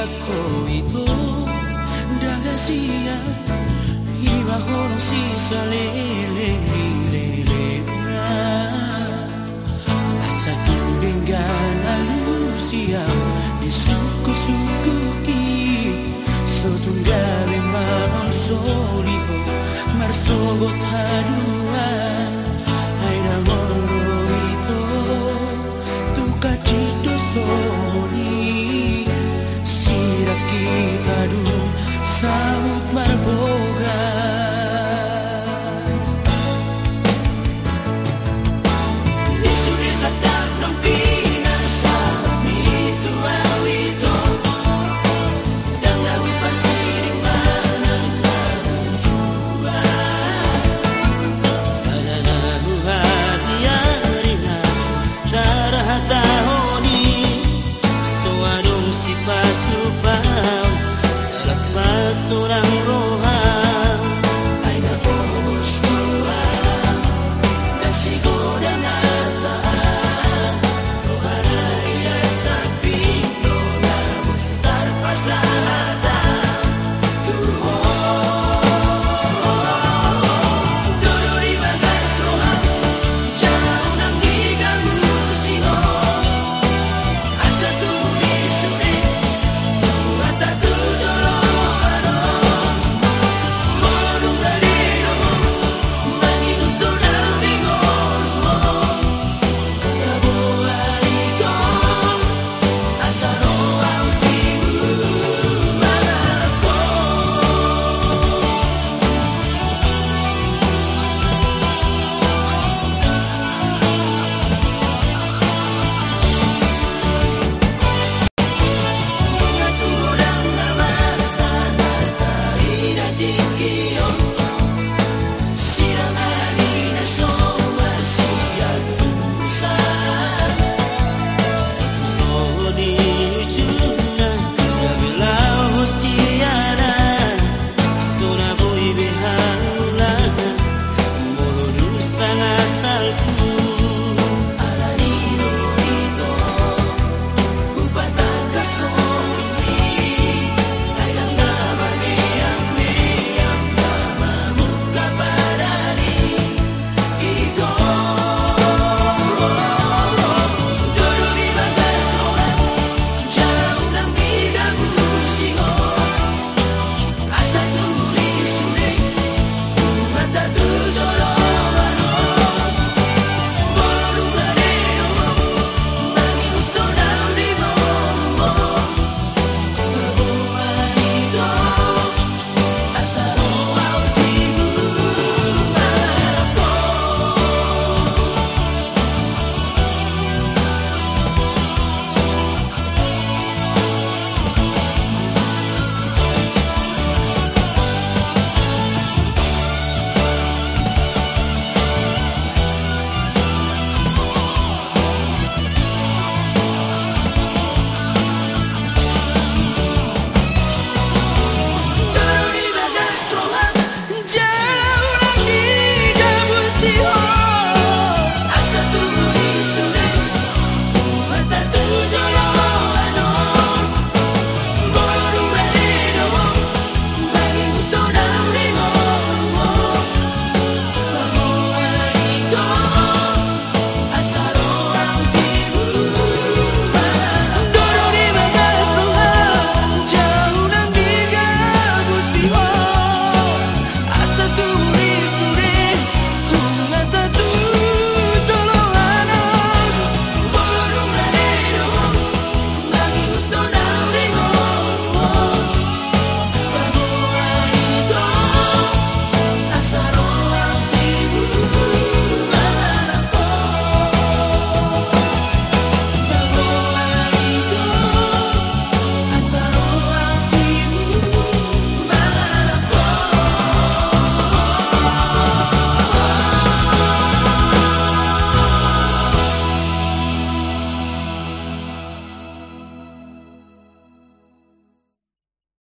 ako ito Dagasia Iba horong si sa lele lele na Asa tumbinggan alusia Di suku-suku ki Sotunggali manon soliho Marsogot haduan